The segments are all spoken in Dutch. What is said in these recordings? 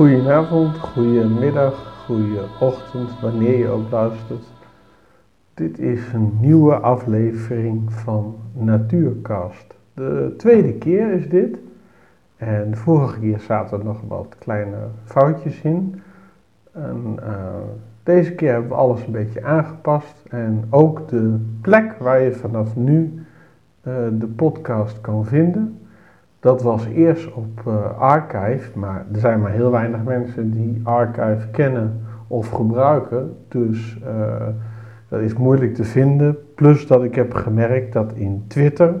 Goedenavond, goedemiddag, ochtend, wanneer je ook luistert. Dit is een nieuwe aflevering van Natuurcast. De tweede keer is dit. En de vorige keer zaten er nog wat kleine foutjes in. En, uh, deze keer hebben we alles een beetje aangepast. En ook de plek waar je vanaf nu uh, de podcast kan vinden. Dat was eerst op uh, Archive, maar er zijn maar heel weinig mensen die Archive kennen of gebruiken. Dus uh, dat is moeilijk te vinden. Plus dat ik heb gemerkt dat in Twitter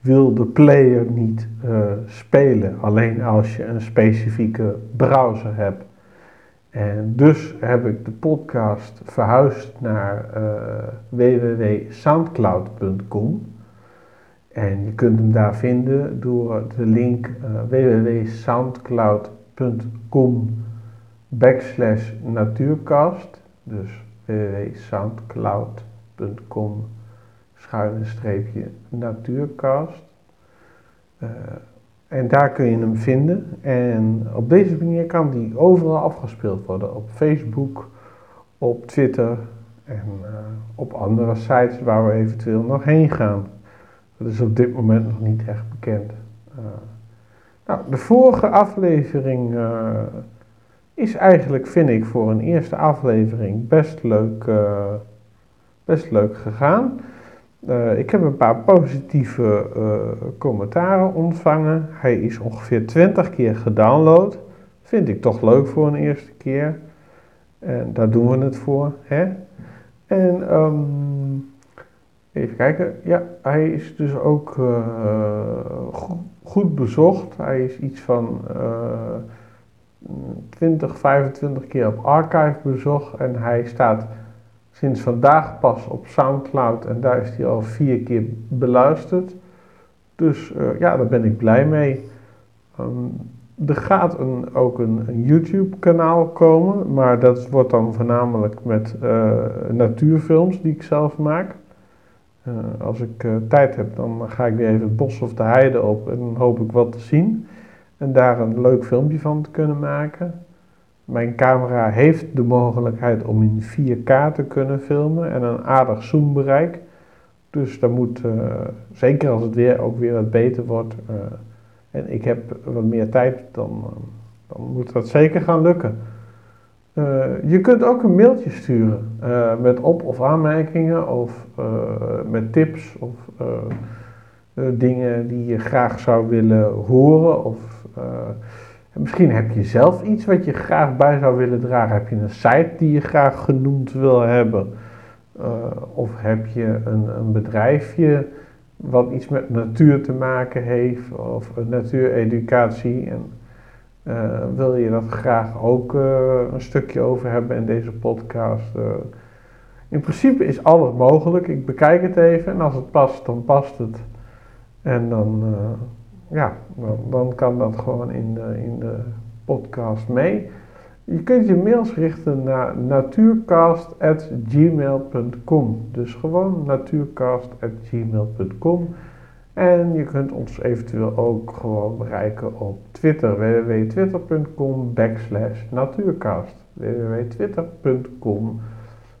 wil de player niet uh, spelen. Alleen als je een specifieke browser hebt. En dus heb ik de podcast verhuisd naar www.soundcloud.com. En je kunt hem daar vinden door de link uh, www.soundcloud.com backslash natuurcast. Dus www.soundcloud.com schuine streepje natuurcast. Uh, en daar kun je hem vinden. En op deze manier kan die overal afgespeeld worden. Op Facebook, op Twitter en uh, op andere sites waar we eventueel nog heen gaan. Dat is op dit moment nog niet echt bekend. Uh, nou, de vorige aflevering uh, is eigenlijk, vind ik, voor een eerste aflevering best leuk, uh, best leuk gegaan. ik heb een paar positieve commentaren ontvangen. Hij is ongeveer 20 keer gedownload. Vind ik toch leuk voor een eerste keer. En daar doen we het voor. Hè? En um, Even kijken. Ja, hij is dus ook uh, goed bezocht. Hij is iets van uh, 20, 25 keer op Archive bezocht. En hij staat sinds vandaag pas op Soundcloud. En daar is hij al vier keer beluisterd. Dus uh, ja, daar ben ik blij mee. Um, er gaat een, ook een, een YouTube-kanaal komen. Maar dat wordt dan voornamelijk met natuurfilms die ik zelf maak. Uh, als ik uh, tijd heb, dan ga ik weer even het bos of de heide op en dan hoop ik wat te zien. En daar een leuk filmpje van te kunnen maken. Mijn camera heeft de mogelijkheid om in 4K te kunnen filmen en een aardig zoombereik. Dus dat moet, uh, zeker als het weer ook weer wat beter wordt en ik heb wat meer tijd, dan, dan moet dat zeker gaan lukken. Uh, je kunt ook een mailtje sturen uh, met op- of aanmerkingen of uh, met tips of dingen die je graag zou willen horen. Of misschien heb je zelf iets wat je graag bij zou willen dragen. Heb je een site die je graag genoemd wil hebben? of heb je een, een bedrijfje wat iets met natuur te maken heeft of natuureducatie? En, wil je dat graag ook uh, een stukje over hebben in deze podcast? Uh, in principe is alles mogelijk. Ik bekijk het even en als het past, dan past het. En dan, ja, dan, dan, kan dat gewoon in de, in de podcast mee. Je kunt je mails richten naar natuurcast.gmail.com. Dus gewoon natuurcast.gmail.com. En je kunt ons eventueel ook gewoon bereiken op Twitter, www.twitter.com backslash natuurcast. www.twitter.com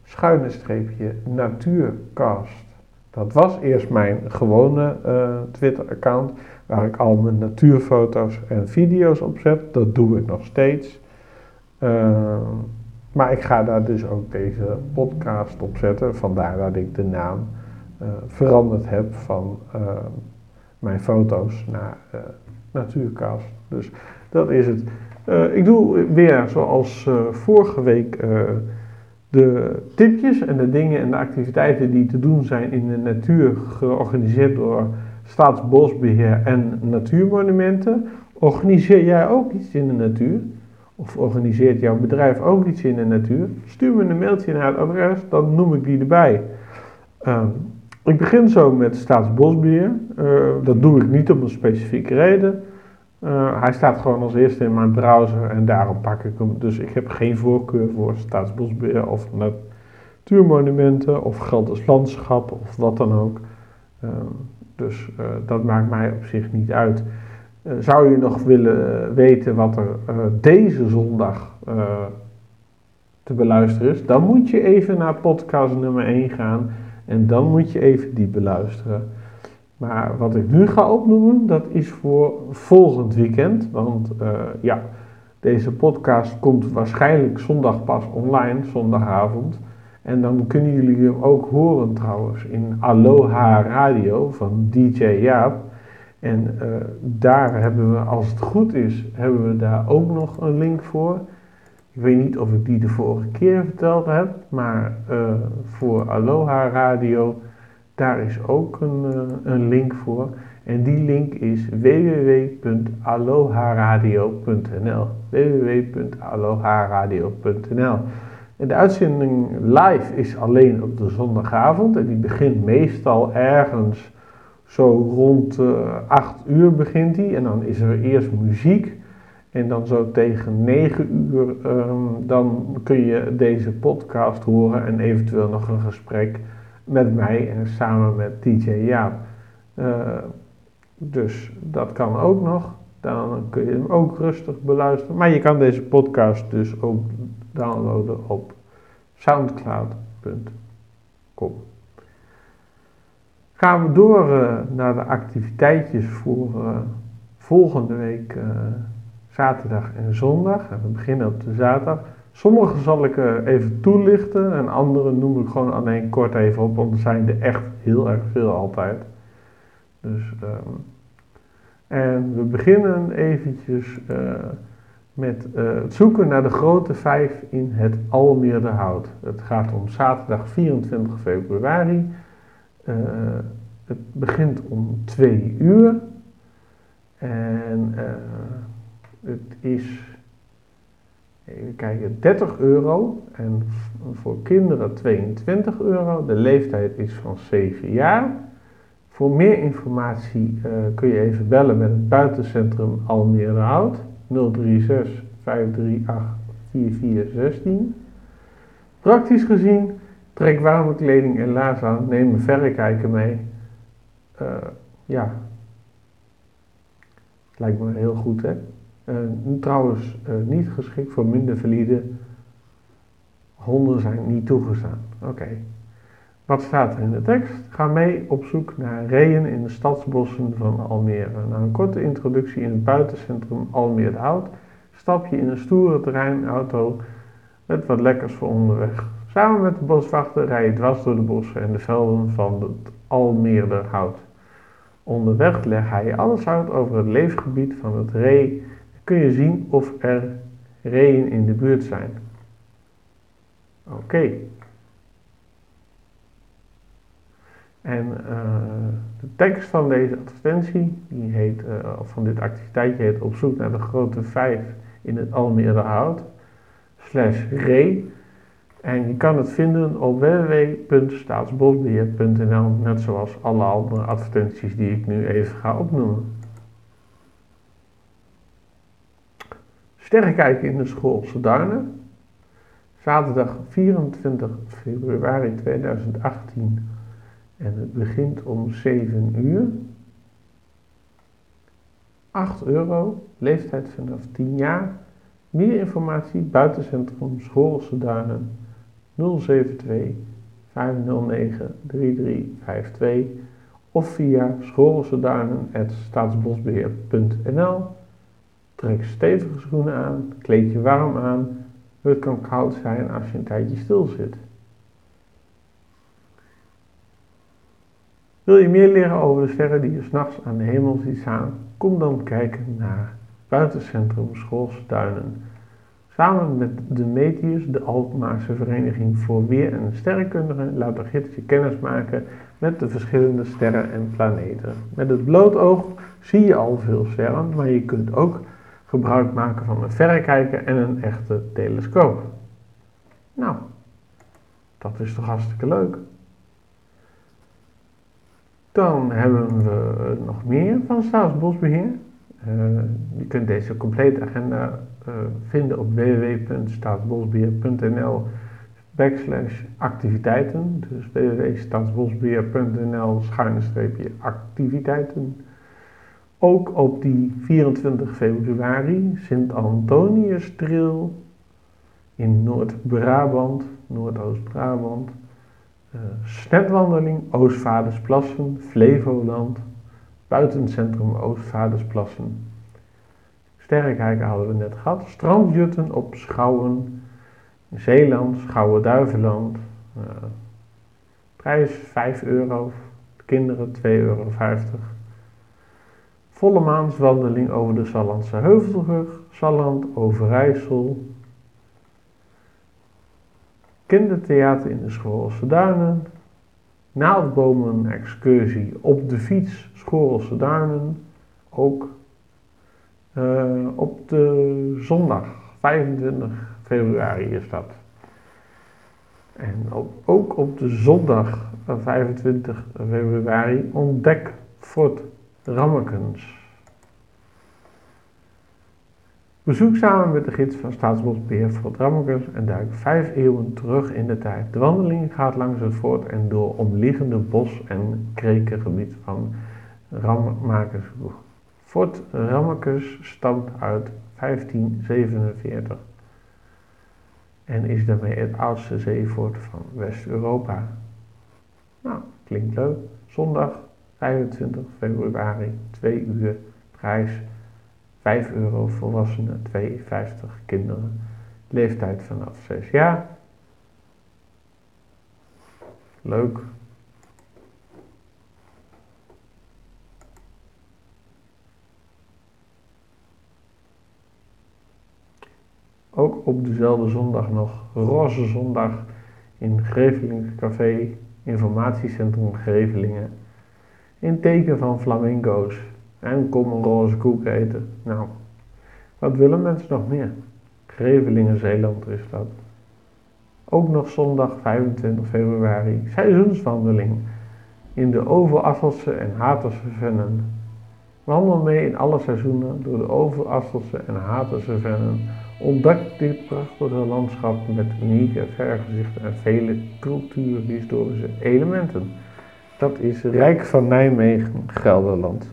schuine streepje natuurcast. Dat was eerst mijn gewone uh, Twitter-account, waar ik al mijn natuurfoto's en video's op zet. Dat doe ik nog steeds. Uh, maar ik ga daar dus ook deze podcast op zetten, vandaar dat ik de naam veranderd heb van uh, mijn foto's naar uh, natuurcast. Dus dat is het. ik doe weer zoals vorige week de tipjes en de dingen en de activiteiten die te doen zijn in de natuur georganiseerd door Staatsbosbeheer en Natuurmonumenten. Organiseer jij ook iets in de natuur? Of organiseert jouw bedrijf ook iets in de natuur? Stuur me een mailtje naar het adres, dan noem ik die erbij. Um, ik begin zo met Staatsbosbeheer. Uh, dat doe ik niet om een specifieke reden. Uh, hij staat gewoon als eerste in mijn browser en daarom pak ik hem. Dus ik heb geen voorkeur voor Staatsbosbeheer of natuurmonumenten of Gelders landschap of wat dan ook. Uh, dus dat maakt mij op zich niet uit. Zou je nog willen weten wat er deze zondag te beluisteren is, dan moet je even naar podcast nummer 1 gaan en dan moet je even die beluisteren. Maar wat ik nu ga opnoemen, dat is voor volgend weekend. Want uh, ja, deze podcast komt waarschijnlijk zondag pas online, zondagavond. En dan kunnen jullie hem ook horen trouwens in Aloha Radio van DJ Jaap. En uh, daar hebben we, als het goed is, hebben we daar ook nog een link voor. Ik weet niet of ik die de vorige keer verteld heb, maar uh, voor Aloha Radio, daar is ook een, uh, een link voor. En die link is www.aloharadio.nl www.aloharadio.nl En de uitzending live is alleen op de zondagavond en die begint meestal ergens zo rond uh, 8 uur begint die. En dan is er eerst muziek en dan zo tegen 9 uur, um, dan kun je deze podcast horen en eventueel nog een gesprek met mij en samen met DJ Jaap. Uh, dus dat kan ook nog. Dan kun je hem ook rustig beluisteren. Maar je kan deze podcast dus ook downloaden op soundcloud.com. Gaan we door uh, naar de activiteitjes voor uh, volgende week zaterdag en zondag. En we beginnen op de zaterdag. Sommige zal ik uh, even toelichten en andere noem ik gewoon alleen kort even op, want er zijn er echt heel erg veel altijd. Dus, um, en we beginnen eventjes uh, met uh, het zoeken naar de grote vijf in het Almeerde Hout. Het gaat om zaterdag 24 februari. het begint om 2 uur. En het is, even kijken, 30 euro en voor kinderen 22 euro. De leeftijd is van 7 jaar. Voor meer informatie uh, kun je even bellen met het buitencentrum Almere Hout 036 538 4416. Praktisch gezien, trek warme kleding en laars aan, neem een verrekijker mee. Uh, ja, lijkt me heel goed hè. Uh, trouwens, uh, niet geschikt voor minder valide. Honden zijn niet toegestaan. Oké. Wat staat er in de tekst? Ga mee op zoek naar reeën in de stadsbossen van Almere. Na een korte introductie in het buitencentrum Almere Hout stap je in een stoere terreinauto met wat lekkers voor onderweg. Samen met de boswachter rij je dwars door de bossen en de velden van het Almere Hout. Onderweg leg hij alles uit over het leefgebied van het ree kun je zien of er reeën in de buurt zijn. Oké. En uh, de tekst van deze advertentie, die heet, uh, van dit activiteitje heet op zoek naar de grote vijf in het Almere Hout, slash ree. En je kan het vinden op www.staatsbosbeheer.nl, net zoals alle andere advertenties die ik nu even ga opnoemen. Sterrenkijken in de Schoolse Duinen. Zaterdag 24 februari 2018 en het begint om 7 uur. 8 euro, leeftijd vanaf 10 jaar. Meer informatie buitencentrum Schoolse Duinen 072 509 3352 of via schoolseduinen.staatsbosbeheer.nl Trek stevige schoenen aan, kleed je warm aan. Het kan koud zijn als je een tijdje stil zit. Wil je meer leren over de sterren die je s'nachts aan de hemel ziet staan? Kom dan kijken naar Buitencentrum Schoolse Duinen. Samen met de Metius, de Alkmaarse Vereniging voor Weer- en Sterrenkundigen, laat de je kennis maken met de verschillende sterren en planeten. Met het bloot oog zie je al veel sterren, maar je kunt ook gebruik maken van een verrekijker en een echte telescoop. Nou, dat is toch hartstikke leuk. Dan hebben we nog meer van Staatsbosbeheer. Uh, je kunt deze complete agenda uh, vinden op www.staatsbosbeheer.nl backslash activiteiten. Dus www.staatsbosbeheer.nl schuine streepje activiteiten. Ook op die 24 februari Sint-Antonius Trail in Noord-Brabant, Noordoost-Brabant. Uh, snetwandeling Oostvaardersplassen, Flevoland, buitencentrum Oostvaardersplassen. Sterrekijken hadden we net gehad. Strandjutten op Schouwen, Zeeland, Schouwen-Duiveland. Uh, prijs 5 euro, kinderen 2,50 euro. Volle maanswandeling over de Sallandse Heuvelrug, Salland, Overijssel. Kindertheater in de Schorelse Duinen. Naaldbomen excursie op de fiets, Schorelse Duinen. Ook uh, op de zondag, 25 februari is dat. En ook op de zondag 25 februari ontdek Fort Rammekens. Bezoek samen met de gids van Staatsbosbeheer Fort Rammekens en duik vijf eeuwen terug in de tijd. De wandeling gaat langs het fort en door omliggende bos- en krekengebied van Rammekersboeg. Fort Rammekens stamt uit 1547 en is daarmee het oudste zeefort van West-Europa. Nou, klinkt leuk. Zondag 25 februari, 2 uur, prijs 5 euro volwassenen, 52 kinderen, leeftijd vanaf 6 jaar. Leuk. Ook op dezelfde zondag nog, Roze Zondag, in Grevelings Café, Informatiecentrum Grevelingen. In teken van flamingo's. En kom een roze koek eten. Nou, wat willen mensen nog meer? Grevelingen Zeeland is dat. Ook nog zondag 25 februari, seizoenswandeling in de Overasselse en Haterse Vennen. Wandel mee in alle seizoenen door de Overasselse en Haterse Vennen Ontdek dit prachtige landschap met unieke vergezichten en vele cultuurhistorische elementen. Dat is Rijk van Nijmegen, Gelderland.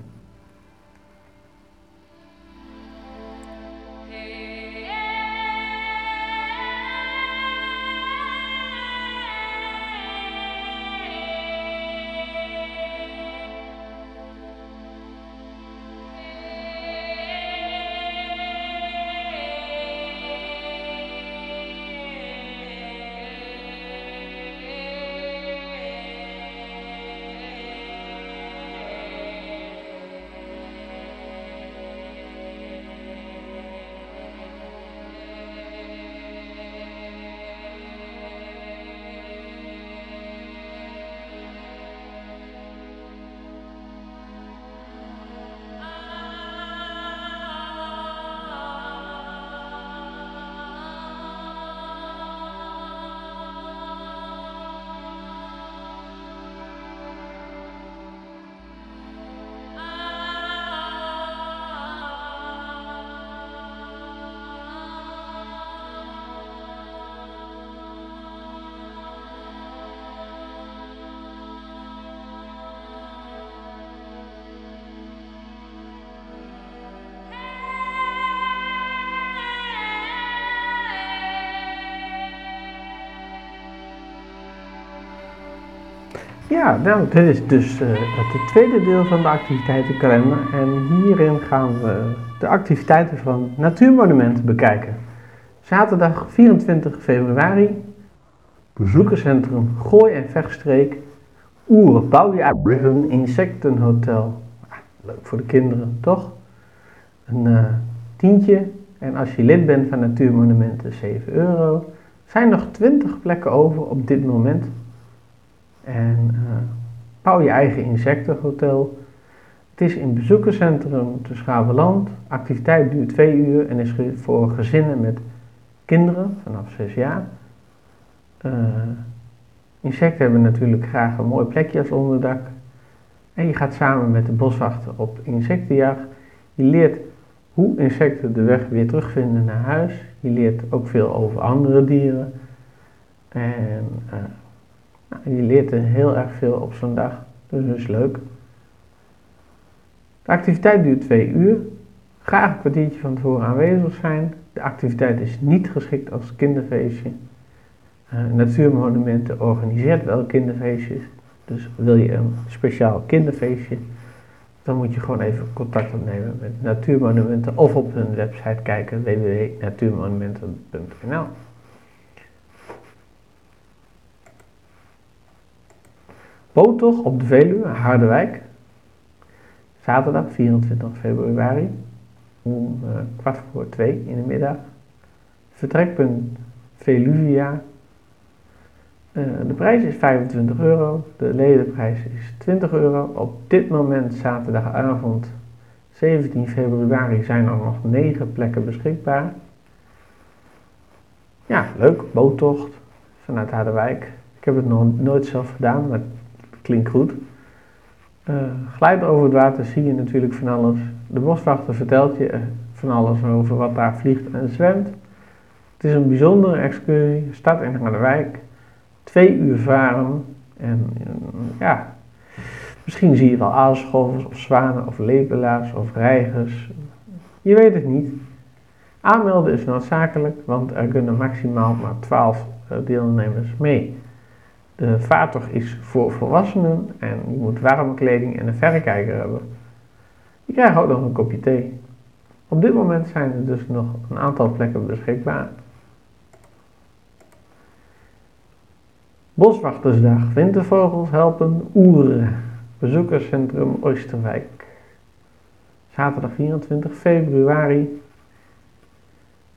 Ja, nou, dit is dus uh, het tweede deel van de activiteitenkalender. En hierin gaan we de activiteiten van Natuurmonumenten bekijken. Zaterdag 24 februari, bezoekerscentrum Gooi en Vechtstreek, Oerenbouwjaar Riven Insectenhotel. Ah, leuk voor de kinderen, toch? Een uh, tientje. En als je lid bent van Natuurmonumenten, 7 euro. Zijn nog 20 plekken over op dit moment. En uh, bouw je eigen insectenhotel. Het is in bezoekerscentrum te Schaveland. Activiteit duurt twee uur en is voor gezinnen met kinderen vanaf zes jaar. Uh, insecten hebben natuurlijk graag een mooi plekje als onderdak. En je gaat samen met de boswachter op insectenjacht. Je leert hoe insecten de weg weer terugvinden naar huis. Je leert ook veel over andere dieren. En uh, nou, je leert er heel erg veel op zo'n dag, dus dat is leuk. De activiteit duurt twee uur. Graag een kwartiertje van tevoren aanwezig zijn. De activiteit is niet geschikt als kinderfeestje. Uh, Natuurmonumenten organiseert wel kinderfeestjes. Dus wil je een speciaal kinderfeestje, dan moet je gewoon even contact opnemen met Natuurmonumenten of op hun website kijken www.natuurmonumenten.nl. Boottocht op de Veluwe, Harderwijk. Zaterdag 24 februari om uh, kwart voor twee in de middag. Vertrekpunt Veluvia. Uh, de prijs is 25 euro, de ledenprijs is 20 euro. Op dit moment, zaterdagavond 17 februari, zijn er nog 9 plekken beschikbaar. Ja, leuk, boottocht vanuit Harderwijk. Ik heb het nog nooit zelf gedaan, maar klinkt goed. Uh, glijden over het water zie je natuurlijk van alles. De boswachter vertelt je van alles over wat daar vliegt en zwemt. Het is een bijzondere excursie. Start in Harderwijk. Twee uur varen. En ja, misschien zie je wel aalscholvers of zwanen of lepelaars of reigers. Je weet het niet. Aanmelden is noodzakelijk, want er kunnen maximaal maar 12 eh, deelnemers mee. De vaartocht is voor volwassenen en je moet warme kleding en een verrekijker hebben. Je krijgt ook nog een kopje thee. Op dit moment zijn er dus nog een aantal plekken beschikbaar. Boswachtersdag, wintervogels helpen oeren. Bezoekerscentrum Oosterwijk. Zaterdag 24 februari.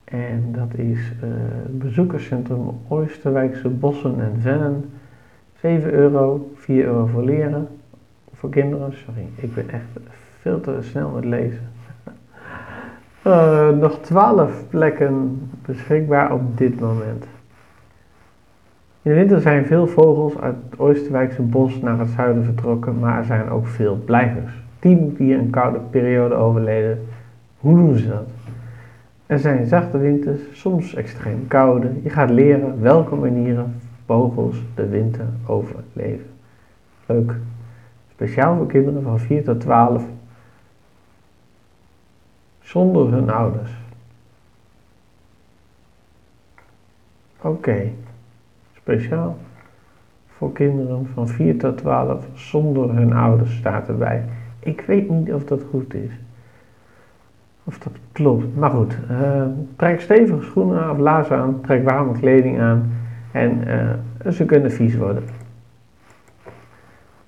En dat is uh, bezoekerscentrum Oosterwijkse Bossen en Vennen. 7 euro, 4 euro voor leren, voor kinderen. Sorry, ik ben echt veel te snel met lezen. Uh, nog 12 plekken beschikbaar op dit moment. In de winter zijn veel vogels uit het Oosterwijkse bos naar het zuiden vertrokken, maar er zijn ook veel blijvers. Die moeten hier een koude periode overleden. Hoe doen ze dat? Er zijn zachte winters, soms extreem koude. Je gaat leren welke manieren vogels de winter overleven. Leuk. Speciaal voor kinderen van 4 tot 12 zonder hun ouders. Oké. Speciaal voor kinderen van 4 tot 12 zonder hun ouders staat erbij. Ik weet niet of dat goed is. Of dat klopt. Maar goed, uh, trek stevige schoenen of laarzen aan, trek warme kleding aan en uh, ze kunnen vies worden.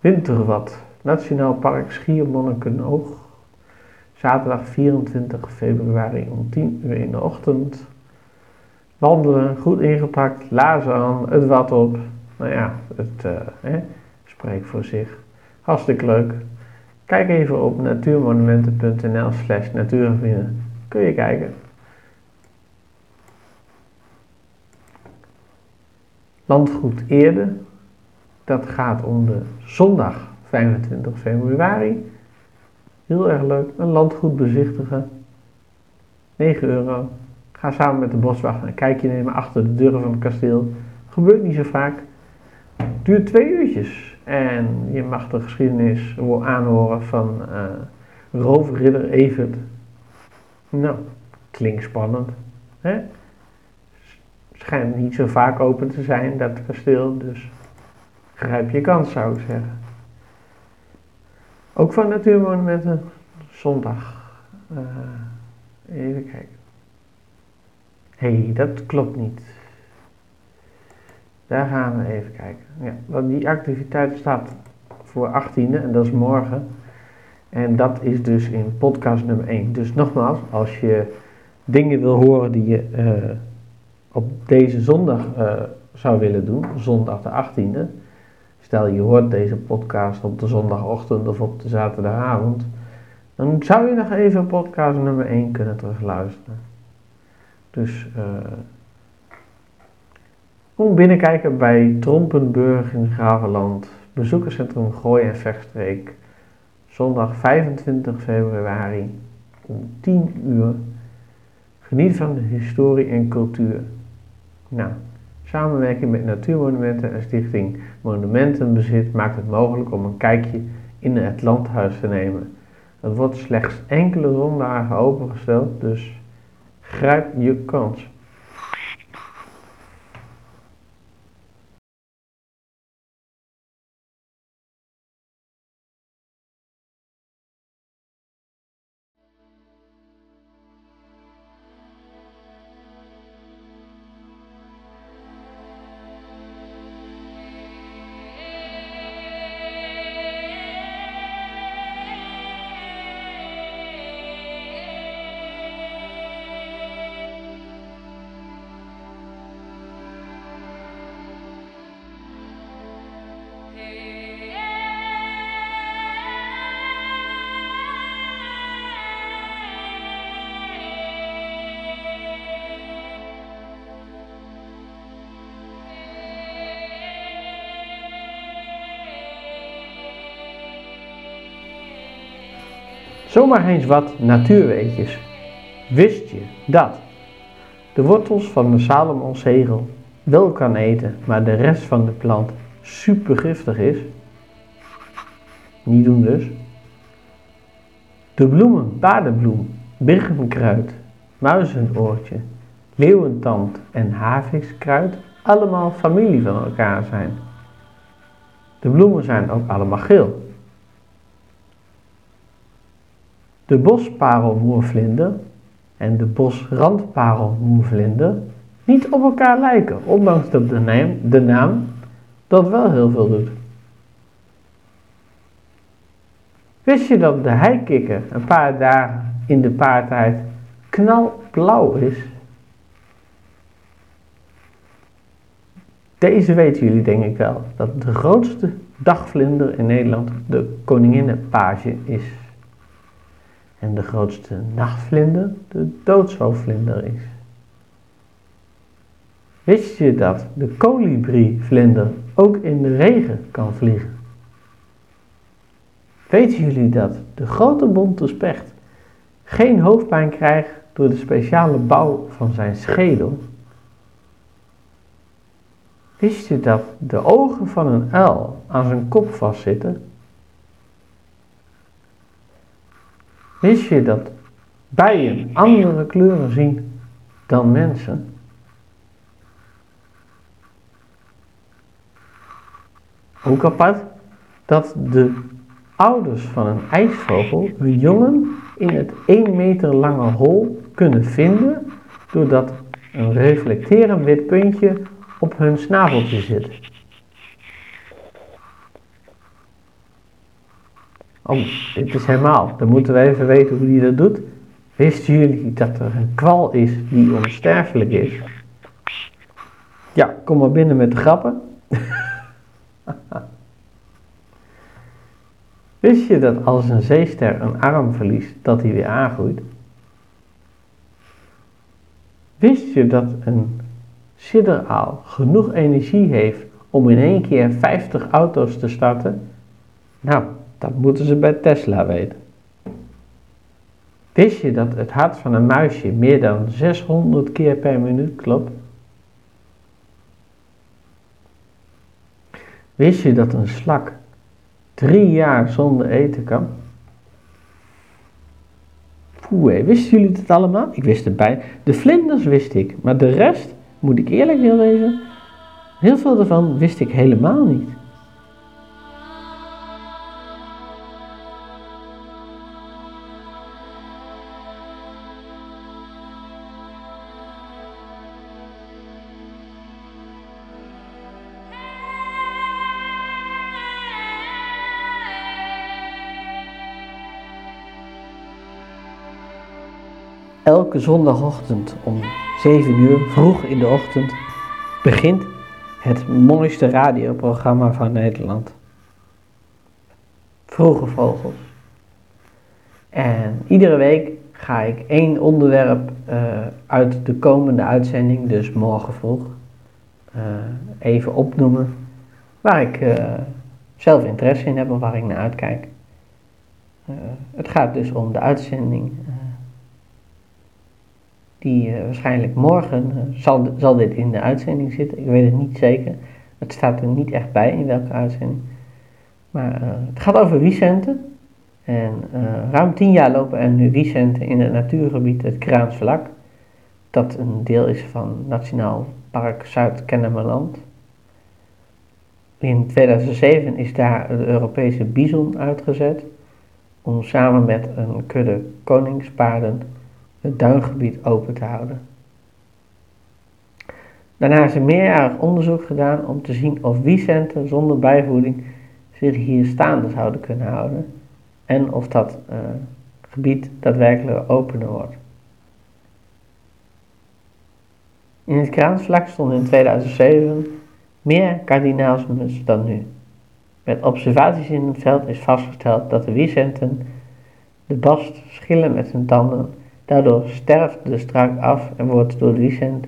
Winterwad, Nationaal Park Schiermonnikoog. Zaterdag 24 februari om 10 uur in de ochtend. Wandelen, goed ingepakt, laarzen aan, het wat op. Nou ja, het uh, spreekt voor zich. Hartstikke leuk. Kijk even op natuurmonumenten.nl slash. Kun je kijken. Landgoed Eerde. Dat gaat om de zondag 25 februari. Heel erg leuk. Een landgoed bezichtigen. 9 euro. Ga samen met de boswachter een kijkje nemen achter de deuren van het kasteel. Gebeurt niet zo vaak. Duurt twee uurtjes. En je mag de geschiedenis aanhoren van uh, roofridder Evert. Nou, klinkt spannend. Hè? Schijnt niet zo vaak open te zijn, dat kasteel. Dus grijp je kans, zou ik zeggen. Ook van Natuurmonumenten, zondag. Uh, even kijken. Hé, hey, dat klopt niet. Daar gaan we even kijken. Ja, want die activiteit staat voor 18e en dat is morgen. En dat is dus in podcast nummer 1. Dus nogmaals, als je dingen wil horen die je uh, op deze zondag uh, zou willen doen, zondag de 18e, stel je hoort deze podcast op de zondagochtend of op de zaterdagavond, dan zou je nog even podcast nummer 1 kunnen terugluisteren. Dus uh, kom binnenkijken bij Trompenburg in Gravenland, bezoekerscentrum Gooi en Vechtstreek, zondag 25 februari om 10 uur. Geniet van de historie en cultuur. Nou, samenwerking met Natuurmonumenten en Stichting Monumentenbezit maakt het mogelijk om een kijkje in het landhuis te nemen. Het wordt slechts enkele zondagen opengesteld, dus grijp je kans. Zomaar eens wat natuurweetjes. Wist je dat de wortels van de Salomon-zegel wel kan eten, maar de rest van de plant super giftig is? Niet doen dus. De bloemen, paardenbloem, birkenkruid, muizenoortje, leeuwentand en havikskruid allemaal familie van elkaar zijn. De bloemen zijn ook allemaal geel. De bosparelmoervlinder en de bosrandparelmoervlinder niet op elkaar lijken, ondanks dat de naam, de naam dat wel heel veel doet. Wist je dat de heikikker een paar dagen in de paartijd knalblauw is? Deze weten jullie denk ik wel, dat de grootste dagvlinder in Nederland de koninginnenpage is en de grootste nachtvlinder de doodshoofdvlinder is. Wist je dat de kolibrievlinder ook in de regen kan vliegen? Weten jullie dat de grote bonte specht geen hoofdpijn krijgt door de speciale bouw van zijn schedel? Wist je dat de ogen van een uil aan zijn kop vastzitten Wist je dat bijen andere kleuren zien dan mensen? Ook apart dat de ouders van een ijsvogel hun jongen in het 1 meter lange hol kunnen vinden doordat een reflecterend wit puntje op hun snaveltje zit. Oh, dit is helemaal. Dan moeten we even weten hoe die dat doet. Wisten jullie dat er een kwal is die onsterfelijk is? Ja, kom maar binnen met de grappen. Wist je dat als een zeester een arm verliest, dat hij weer aangroeit? Wist je dat een sidderaal genoeg energie heeft om in één keer 50 auto's te starten? Nou, dat moeten ze bij Tesla weten. Wist je dat het hart van een muisje meer dan 600 keer per minuut klopt? Wist je dat een slak drie jaar zonder eten kan? Poeh, wisten jullie het allemaal? Ik wist het bij. De vlinders wist ik, maar de rest, moet ik eerlijk willen wezen, heel veel daarvan wist ik helemaal niet. Zondagochtend om 7 uur, vroeg in de ochtend, begint het mooiste radioprogramma van Nederland. Vroege Vogels. En iedere week ga ik één onderwerp uh, uit de komende uitzending, dus morgen vroeg, uh, even opnoemen. Waar ik uh, zelf interesse in heb of waar ik naar uitkijk. het gaat dus om de uitzending die uh, waarschijnlijk morgen uh, zal, zal dit in de uitzending zitten. Ik weet het niet zeker. Het staat er niet echt bij in welke uitzending. Maar uh, het gaat over Vicente. En ruim tien jaar lopen er nu Wiesenten in het natuurgebied het Kraansvlak, dat een deel is van Nationaal Park Zuid-Kennemerland. In 2007 is daar de Europese bison uitgezet om samen met een kudde koningspaarden het duingebied open te houden. Daarna is er meerjarig onderzoek gedaan om te zien of wiesenten zonder bijvoeding zich hier staande zouden kunnen houden en of dat uh, gebied daadwerkelijk opener wordt. In het kraansvlak stonden in 2007 meer kardinaalsmus dan nu. Met observaties in het veld is vastgesteld dat de wiesenten de bast schillen met hun tanden. Daardoor sterft de struik af en wordt door de wiesent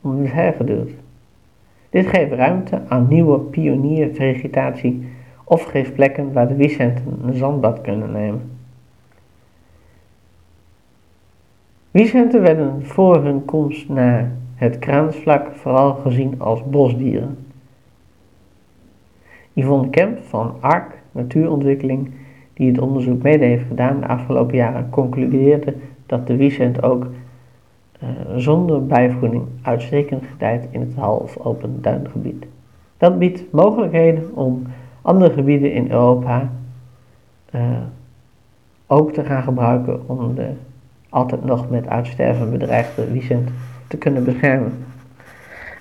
omvergeduwd. Dit geeft ruimte aan nieuwe pioniervegetatie of geeft plekken waar de wiesenten een zandbad kunnen nemen. Wiesenten werden voor hun komst naar het kraansvlak vooral gezien als bosdieren. Yvonne Kemp van ARK Natuurontwikkeling, die het onderzoek mede heeft gedaan de afgelopen jaren, concludeerde dat de wiesent ook uh, zonder bijvoeding uitstekend gedijt in het half open duingebied. Dat biedt mogelijkheden om andere gebieden in Europa uh, ook te gaan gebruiken om de altijd nog met uitsterven bedreigde wiesent te kunnen beschermen.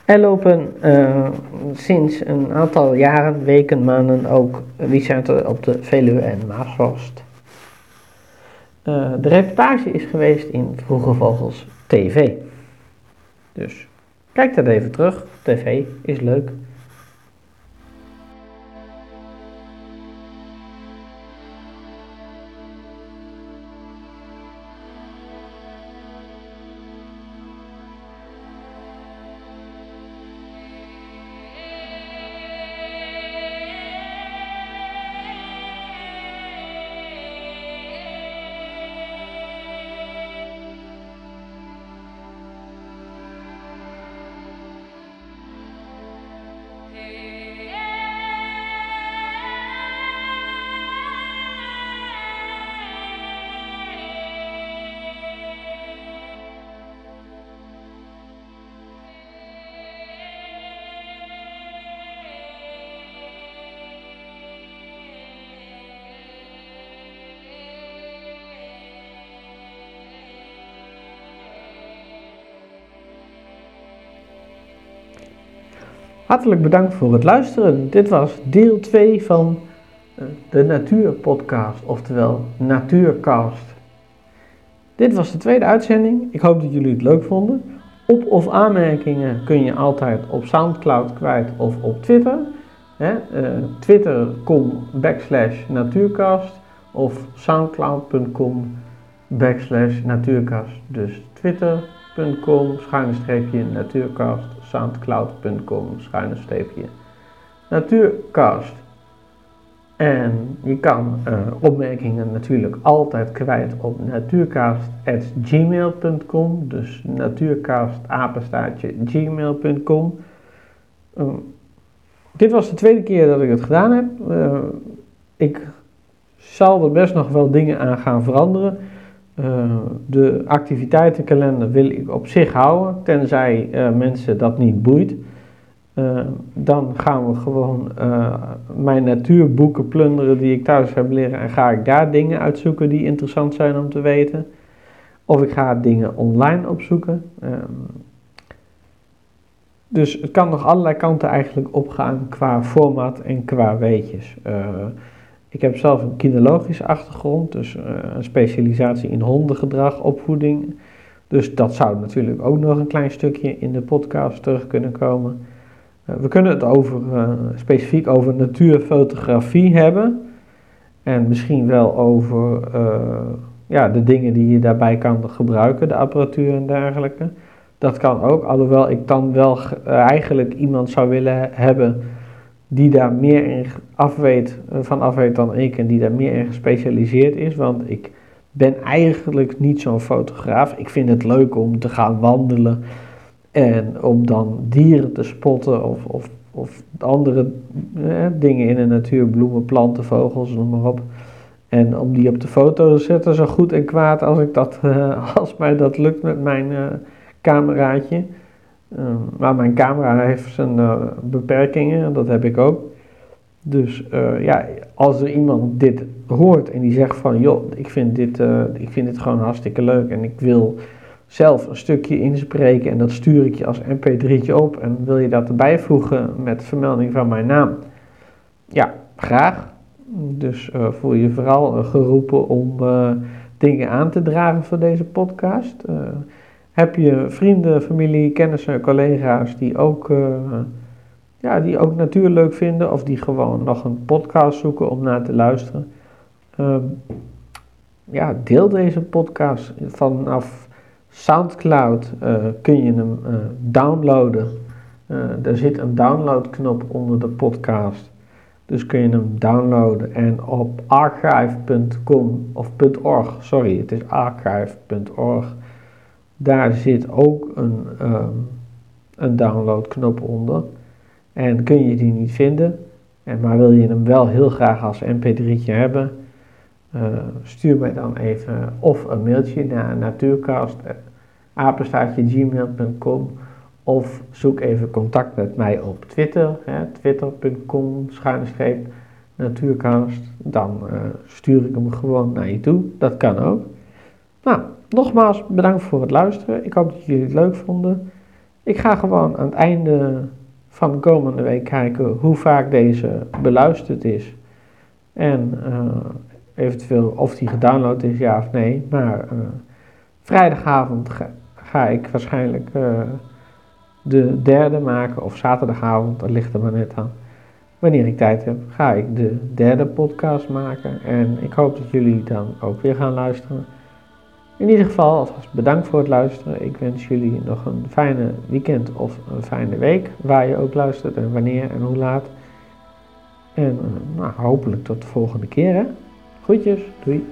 Er lopen uh, sinds een aantal jaren, weken, maanden ook wiesenten op de Veluwe en Maashorst. Uh, de reportage is geweest in Vroege Vogels TV. Dus kijk dat even terug. TV is leuk. Hartelijk bedankt voor het luisteren. Dit was deel 2 van eh, de Natuurpodcast, oftewel Natuurcast. Dit was de tweede uitzending. Ik hoop dat jullie het leuk vonden. Op- of aanmerkingen kun je altijd op Soundcloud kwijt of op Twitter. Uh, Twitter.com backslash of soundcloud.com backslash. Dus twitter.com schuine streepje soundcloud.com schuine streepje natuurcast. En je kan uh, opmerkingen natuurlijk altijd kwijt op natuurcast.gmail.com. Dus natuurcastapenstaartje gmail.com. Uh, dit was de tweede keer dat ik het gedaan heb. Uh, ik zal er best nog wel dingen aan gaan veranderen. Uh, de activiteitenkalender wil ik op zich houden, tenzij uh, mensen dat niet boeit. Uh, dan gaan we gewoon mijn natuurboeken plunderen die ik thuis heb leren en ga ik daar dingen uitzoeken die interessant zijn om te weten. Of ik ga dingen online opzoeken. dus het kan nog allerlei kanten eigenlijk opgaan qua format en qua weetjes. Ik heb zelf een kinologische achtergrond, dus uh, een specialisatie in hondengedrag, opvoeding. Dus dat zou natuurlijk ook nog een klein stukje in de podcast terug kunnen komen. Uh, we kunnen het over, uh, specifiek over natuurfotografie hebben. En misschien wel over ja, de dingen die je daarbij kan gebruiken, de apparatuur en dergelijke. Dat kan ook, alhoewel ik dan wel eigenlijk iemand zou willen hebben die daar meer in afweet, van afweet dan ik en die daar meer in gespecialiseerd is. Want ik ben eigenlijk niet zo'n fotograaf. Ik vind het leuk om te gaan wandelen en om dan dieren te spotten of, of, of andere eh, dingen in de natuur, bloemen, planten, vogels, noem maar op. En om die op de foto te zetten, zo goed en kwaad als, ik dat, uh, als mij dat lukt met mijn uh, cameraatje. Maar mijn camera heeft zijn beperkingen, dat heb ik ook. Dus ja, als er iemand dit hoort en die zegt van, joh, ik vind dit, ik vind dit gewoon hartstikke leuk en ik wil zelf een stukje inspreken en dat stuur ik je als mp3'tje op en wil je dat erbij voegen met vermelding van mijn naam? Ja, graag. Dus voel je vooral geroepen om dingen aan te dragen voor deze podcast. Heb je vrienden, familie, kennissen, collega's die ook, ja, die ook natuur leuk vinden of die gewoon nog een podcast zoeken om naar te luisteren? Ehm, ja, deel deze podcast vanaf SoundCloud kun je hem downloaden. er zit een downloadknop onder de podcast. Dus kun je hem downloaden en op archive.com of .org, sorry, het is archive.org. Daar zit ook een, um, een downloadknop onder. En kun je die niet vinden, en maar wil je hem wel heel graag als mp3'tje hebben, uh, stuur mij dan even of een mailtje naar natuurkast, gmail.com of zoek even contact met mij op Twitter, twitter.com schuine natuurkast. Dan uh, stuur ik hem gewoon naar je toe. Dat kan ook. Nou, nogmaals bedankt voor het luisteren. Ik hoop dat jullie het leuk vonden. Ik ga gewoon aan het einde van de komende week kijken hoe vaak deze beluisterd is. En uh, eventueel of die gedownload is, ja of nee. Maar uh, vrijdagavond ga, ga, ik waarschijnlijk de derde maken, of zaterdagavond, dat ligt er maar net aan. Wanneer ik tijd heb, ga ik de derde podcast maken. En ik hoop dat jullie dan ook weer gaan luisteren. In ieder geval, alvast bedankt voor het luisteren. Ik wens jullie nog een fijne weekend of een fijne week. Waar je ook luistert en wanneer en hoe laat. En eh, nou, hopelijk tot de volgende keer. Hè? Groetjes, doei.